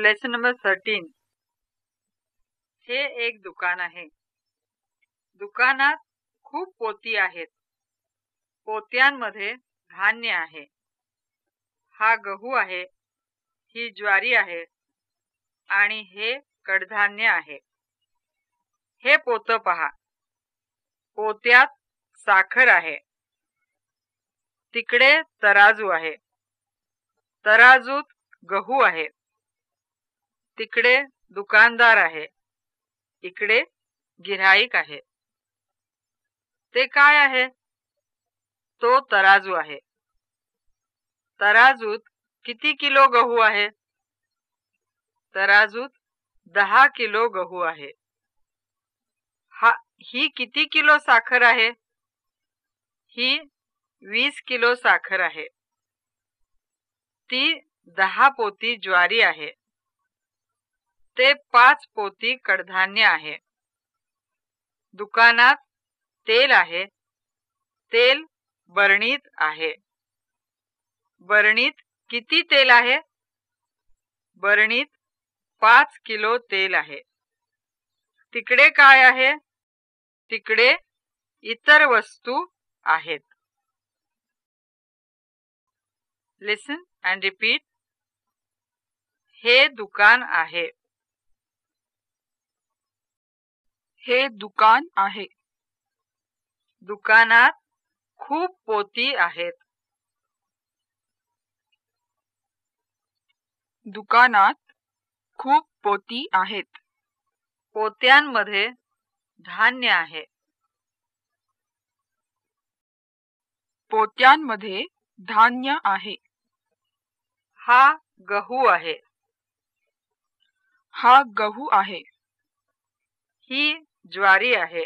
Lesson number thirteen हे एक दुकान आहे. दुकानात खूप पोती आहेत. पोत्यांमध्ये धान्य आहे. हा गहू आहे ही ज्वारी आहे आणि हे कडधान्य आहे. हे पोत पहा. पोत्यात साखर आहे. तिकडे तराजू आहे. तराजूत गहू आहे. तिकडे दुकानदार आहे. इकडे गिराईक आहे. ते काय आहे? तो तराजू आहे. तराजूत किती किलो गहू आहे? तराजूत दहा किलो गहू आहे. हा ही किती किलो साखर आहे? ही वीस किलो साखर आहे. ती दहा पोती ज्वारी आहे. ते पाच पोती कडधान्य आहे. दुकानात तेल आहे. तेल बरणीत आहे. बरणीत किती तेल आहे? बरणीत पाच किलो तेल आहे. तिकडे काय आहे? तिकडे इतर वस्तू आहेत. लिसन अँड रिपीट हे दुकान आहे. हे दुकान आहे. दुकानात खूप पोती आहेत. दुकानात खूप पोती आहेत. पोत्यांमध्ये धान्य आहे. पोत्यांमध्ये धान्य आहे. हा गहू आहे. हा गहू आहे. ही ज्वारी आहे.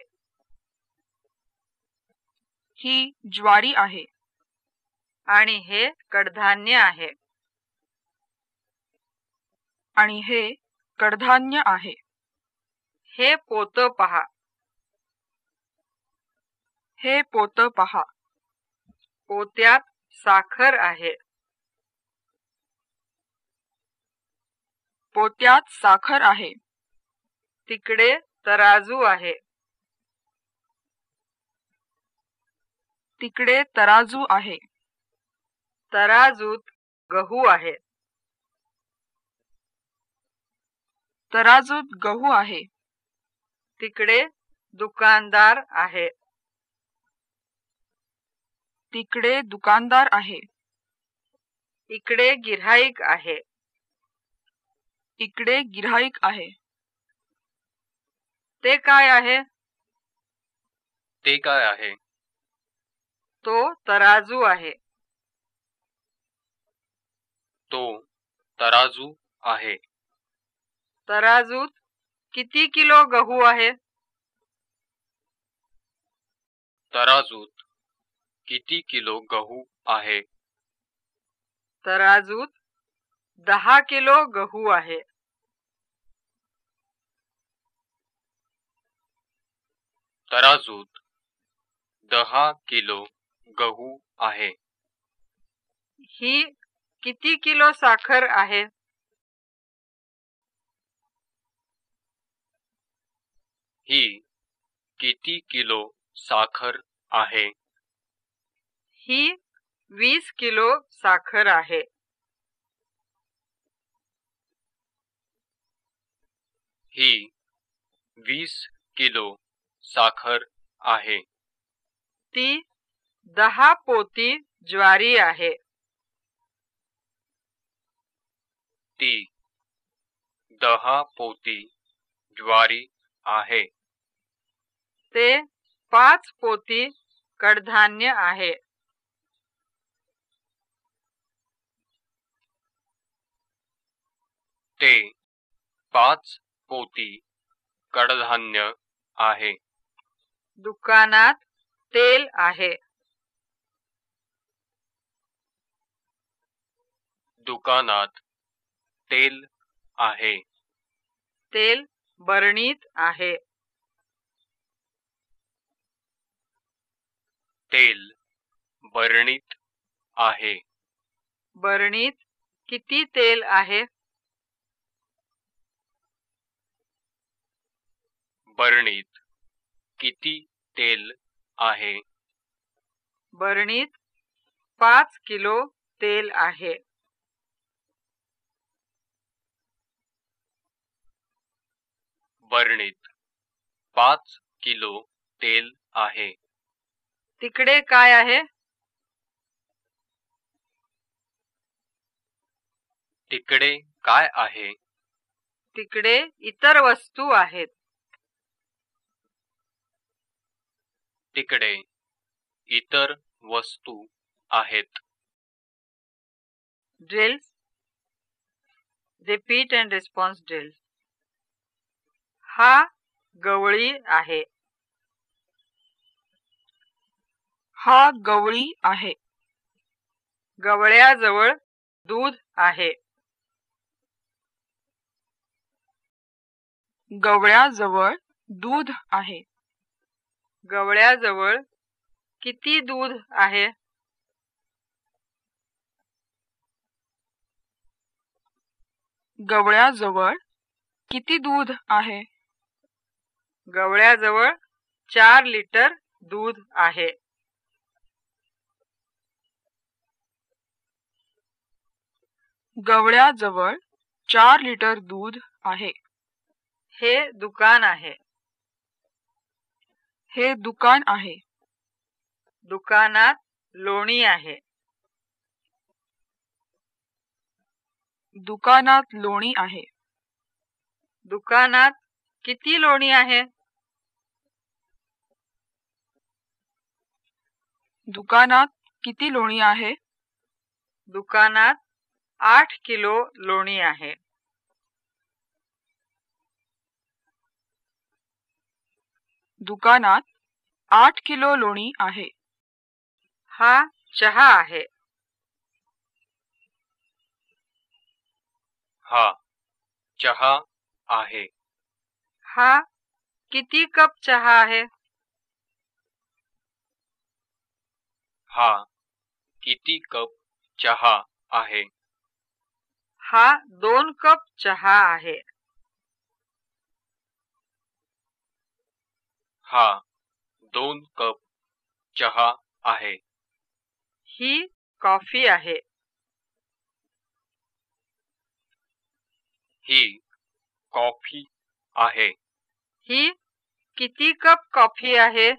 ही ज्वारी आहे. आणि हे कडधान्य आहे. आणि हे कडधान्य आहे. हे पोत पहा. हे पोत पहा. पोत्यात साखर आहे. पोत्यात साखर आहे. तिकडे तराजू आहे. तिकडे तराजू आहे. तराजूत गहू आहे. तराजूत गहू आहे. तिकडे दुकानदार आहे. तिकडे दुकानदार आहे. इकडे गिऱ्हाईक आहे. इकडे गिऱ्हाईक आहे. ते काय आहे? ते काय आहे? तो तराजू आहे. तो तराजू आहे. तराजूत किती किलो गहू आहे? तराजूत किती किलो गहू आहे? तराजूत दहा किलो गहू आहे. तराजूत दहा किलो गहू आहे. ही किती किलो साखर आहे? ही किती किलो साखर आहे? ही वीस किलो साखर आहे. ही वीस किलो साखर आहे. ती दहा पोती ज्वारी आहे. ती दहा पोती ज्वारी आहे. ते पाच पोती कडधान्य आहे. ते पाच पोती कडधान्य आहे. दुकानात तेल आहे. दुकानात तेल आहे. तेल बरणीत आहे. तेल बरणीत आहे. बरणीत किती तेल आहे? बरणीत किती तेल आहे? बरणीत पाच किलो तेल आहे. बरणीत पाच किलो तेल आहे. तिकडे काय आहे? तिकडे काय आहे? तिकडे इतर वस्तू आहेत. तिकडे इतर वस्तू आहेत. Drills repeat and response drills हा गवळी आहे. हा गवळी आहे. गवळ्याजवळ दूध आहे. गवळ्याजवळ दूध आहे. गवळ्याजवळ किती दूध आहे? गवळ्याजवळ किती दूध आहे? गवळ्याजवळ चार लिटर दूध आहे. गवळ्याजवळ चार लिटर दूध आहे. हे दुकान आहे. हे दुकान आहे. दुकानात लोणी आहे. दुकानात लोणी आहे. दुकानात किती लोणी आहे? दुकानात किती लोणी आहे? दुकानात आठ किलो लोणी आहे. दुकानात आठ किलो लोणी आहे. हा चहा आहे. हा चहा आहे. हा किती कप चहा आहे? हा किती कप चहा आहे? हा दोन कप चहा आहे. हा दोन कप चहा आहे. ही कॉफ़ी आहे. ही कॉफ़ी आहे. ही किती कप कॉफ़ी आहे?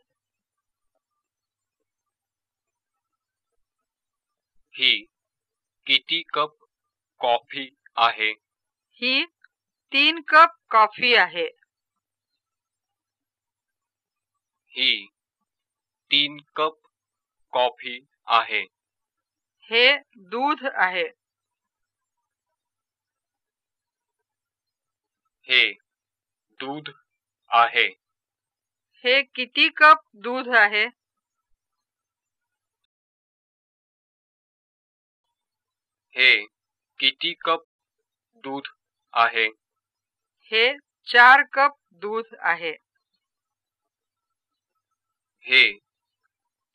ही किती कप कॉफ़ी आहे? ही तीन कप कॉफ़ी आहे. ही तीन कप कॉफ़ी आहे. हे दूध आहे. हे दूध आहे. हे किती कप दूध आहे? हे किती कप दूध आहे? हे चार कप दूध आहे. हे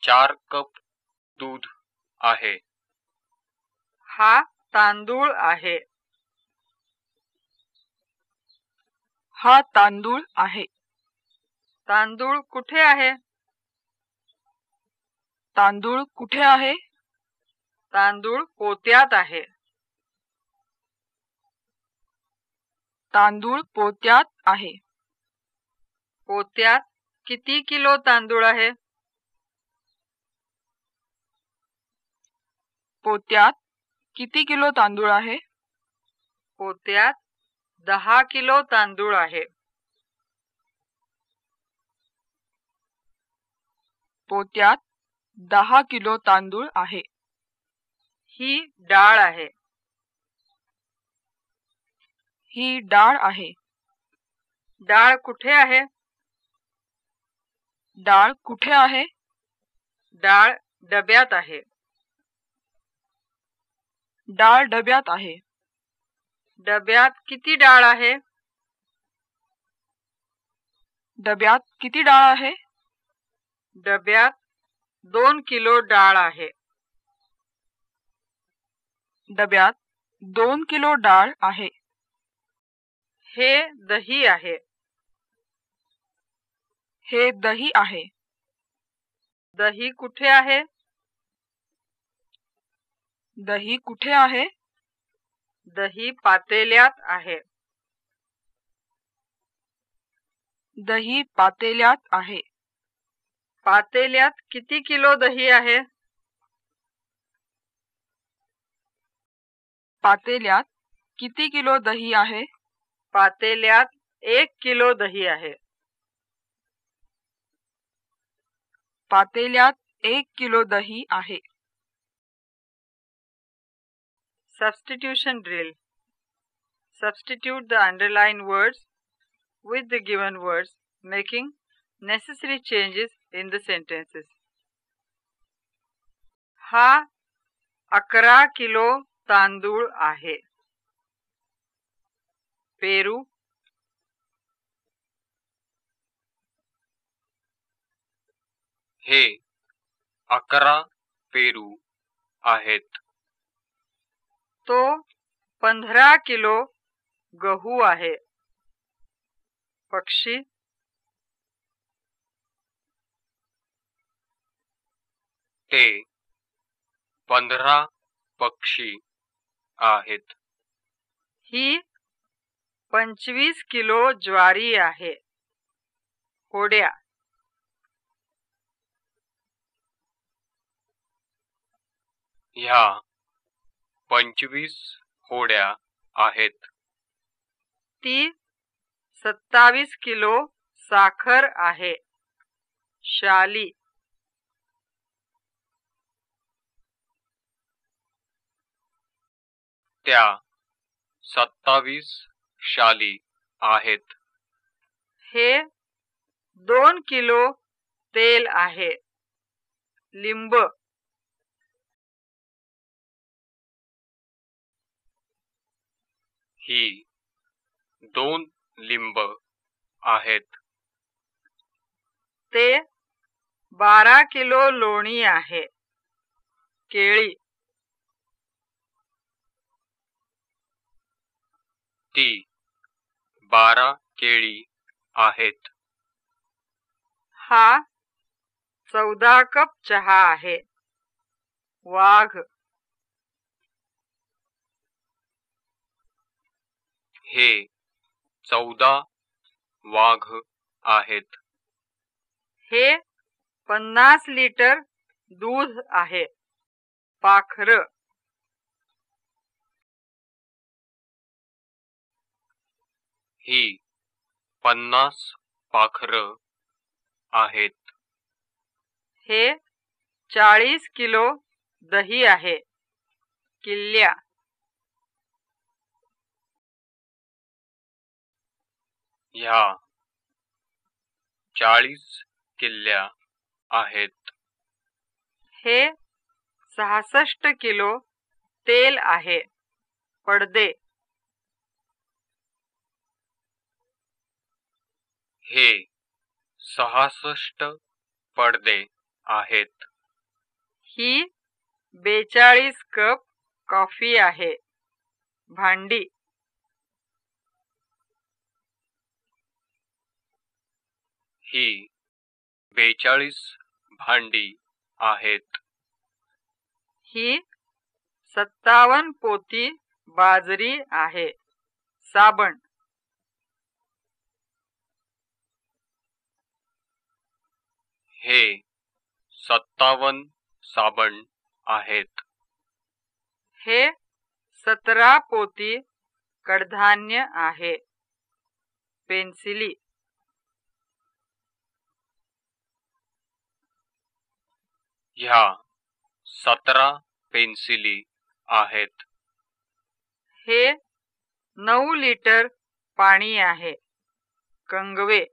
चार कप दूध आहे. हा तांदूळ आहे. हा तांदूळ आहे. तांदूळ कुठे आहे? तांदूळ कुठे आहे? तांदूळ पोत्यात आहे. तांदूळ पोत्यात आहे. पोत्यात किती किलो तांदूळ आहे. पोत्यात किती किलो तांदूळ आहे? पोत्यात दहा किलो तांदूळ आहे. पोत्यात दहा किलो तांदूळ आहे. ही डाळ आहे. ही डाळ आहे. डाळ कुठे आहे? डाळ कुठे आहे? डाळ डब्यात आहे. डाळ डब्यात आहे. डब्यात किती डाळ आहे? डब्यात किती डाळ आहे? डब्यात दोन किलो डाळ आहे. डब्यात दोन किलो डाळ आहे. हे दही आहे. हे दही आहे. दही कुठे आहे? दही कुठे आहे? दही पातेल्यात आहे. दही पातेल्यात आहे. पातेल्यात किती किलो दही आहे? पातेल्यात किती किलो दही आहे? पातेल्यात एक किलो दही आहे. पातेल्यात एक किलो दही आहे. Substitution drill substitute the underline words with the given words making necessary changes in the sentences हा अकरा किलो तांदूळ आहे. पेरू हे अकरा पेरू आहेत. तो पंधरा किलो गहू आहे. पक्षी ते पंधरा पक्षी आहेत. ही पंचवीस किलो ज्वारी आहे. होड्या ह्या पंचवीस होड्या आहेत. ती सत्तावीस किलो साखर आहे. शाली. त्या सत्तावीस शाली आहेत. हे दोन किलो तेल आहे. लिंब. ही दोन लिंब आहेत. ते बारा किलो लोणी आहे. केळी. ती बारा केळी आहेत. हा चौदा कप चहा आहे. वाघ. हे चौदा वाघ आहेत. हे पन्नास लिटर दूध आहे. पाखर. ही पन्नास पाखर आहेत. हे चाळीस किलो दही आहे. किल्ल्या. ह्या चाळीस किल्ल्या आहेत. हे सहासष्ट किलो तेल आहे. पडदे. हे सहासष्ट पडदे आहेत. ही बेचाळीस कप कॉफी आहे. भांडी. ही बेचाळीस भांडी आहेत. ही सत्तावन्न पोती बाजरी आहे. साबण. हे सत्तावन्न साबण आहेत. हे सतरा पोती कडधान्य आहे. पेन्सिली. ह्या सतरा पेन्सिली आहेत. हे नऊ लिटर पाणी आहे. कंगवे.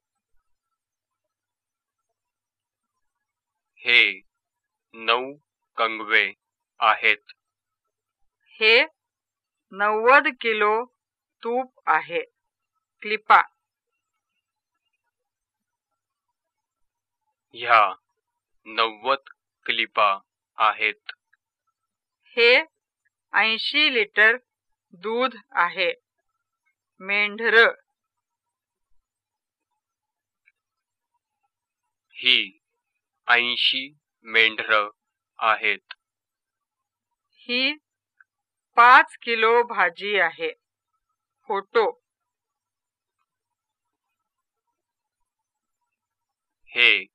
हे नऊ कंगवे आहेत. हे नव्वद किलो तूप आहे. क्लिपा. ह्या नव्वद क्लिपा आहेत. हे ऐंशी लिटर दूध आहे. मेंढर. ही ऐंशी मेंढर आहेत. ही पाच किलो भाजी आहे. फोटो. हे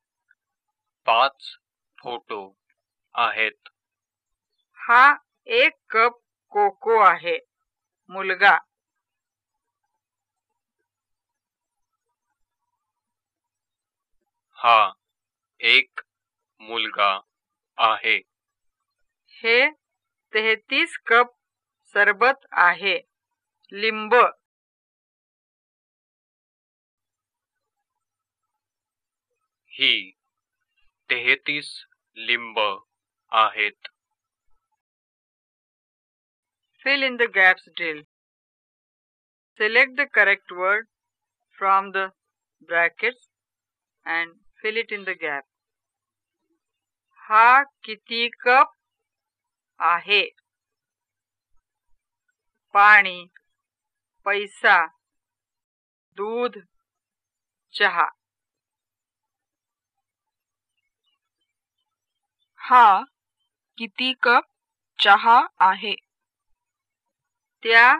पाच फोटो आहेत. हा एक कप कोको आहे. मुलगा. हा एक मुलगा आहे. हे तेहतीस कप सरबत आहे. लिंब. ही तेहतीस लिंब आहेत Fill in the gaps drill. Select the correct word from the brackets and fill it in the gap. हा किती कप आहे पाणी पैसा दूध चहा हा किती कप चहा आहे? त्या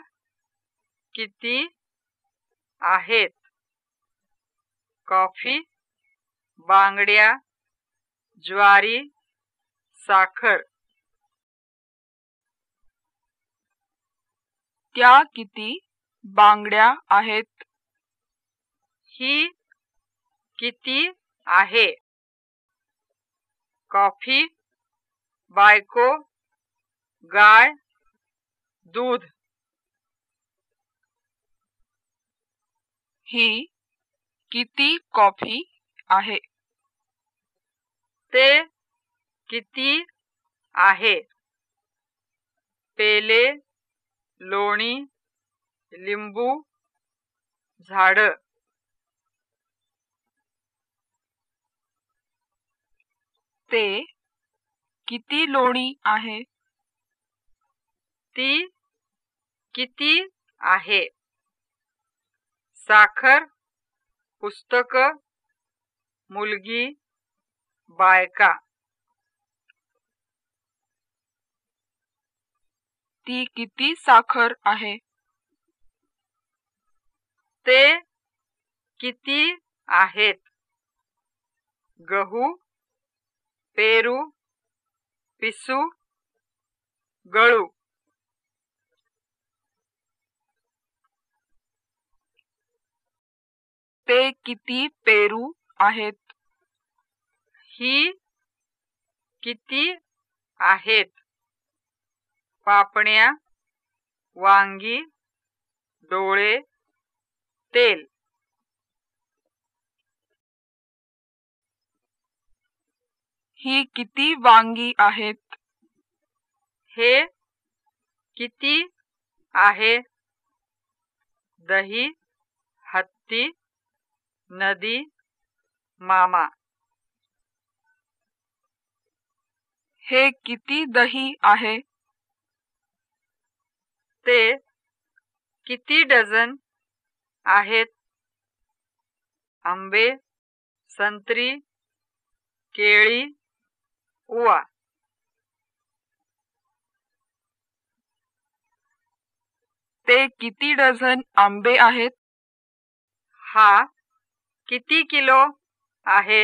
किती आहेत? कॉफी बांगड्या ज्वारी साखर. त्या किती बांगड्या आहेत? ही किती आहे? कॉफी बायको गाय दूध. ही किती कॉफी आहे? ते किती आहे? पेले लोणी लिंबू झाड. ते किती लोणी आहे? ती किती आहे? साखर पुस्तक मुलगी बायका. ती किती साखर आहे? ते किती आहेत? गहू पेरू पिसू गळू ते किती पेरू आहेत ही किती आहेत पापण्या वांगी डोळे तेल ही किती वांगी आहेत? हे किती आहे? दही हत्ती नदी मामा. हे किती दही आहे? ते किती डझन आहेत? आंबे संत्री केळी उवा ते किती डझन आंबे आहेत? हा किती किलो आहे?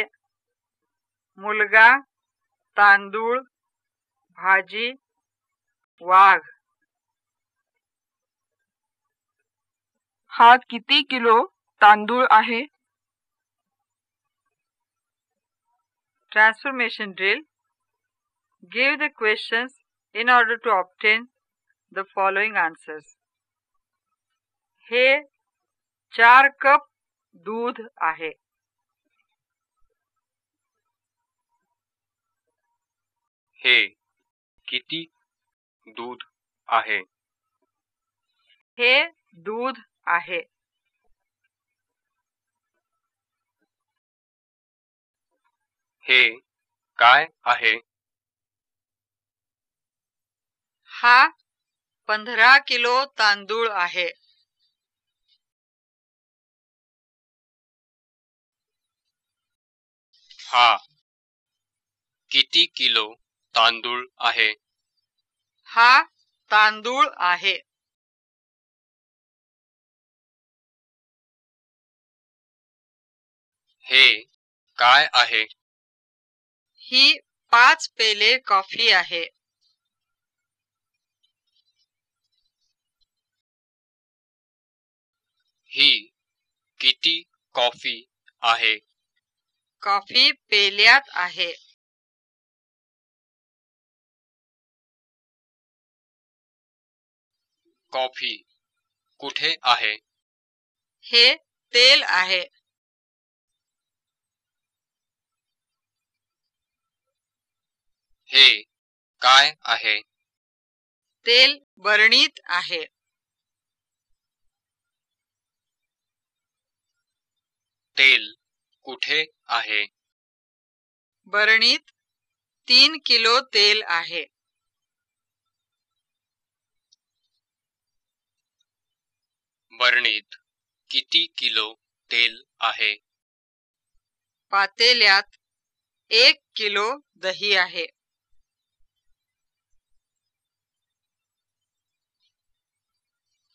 मुलगा तांदूळ भाजी वाघ. हा किती किलो तांदूळ आहे? Transformation drill. Give the questions in order to obtain the following answers. हे चार कप दूध आहे हे किती दूध आहे हे दूध आहे हे काय आहे हा पंधरा किलो तांदूळ आहे. हा. किती किलो तांदूळ आहे? हा तांदूळ आहे. हे काय आहे? ही पाच पेले कॉफी आहे. ही किती कॉफी आहे? कॉफी पेल्यात आहे. कॉफी कुठे आहे? हे तेल आहे. हे काय आहे? तेल बरणीत आहे. तेल कुठे आहे? बरणीत तीन किलो तेल आहे. बरणीत किती किलो तेल आहे? पातेल्यात एक किलो दही आहे.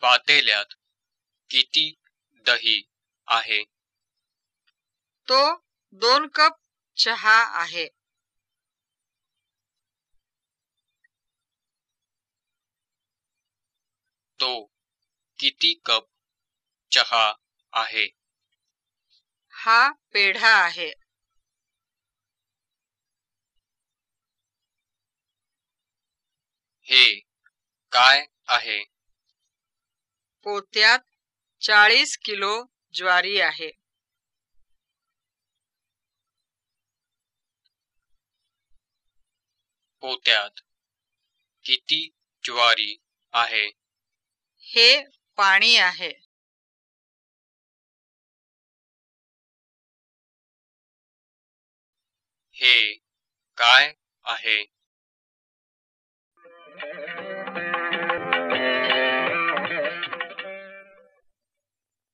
पातेल्यात किती दही आहे? तो दोन कप चहा आहे. तो किती कप चहा आहे? हा पेढा आहे. हे काय आहे? पोत्यात चाळीस किलो ज्वारी आहे. पोत्यात किती ज्वारी आहे? हे पाणी आहे. हे काय आहे?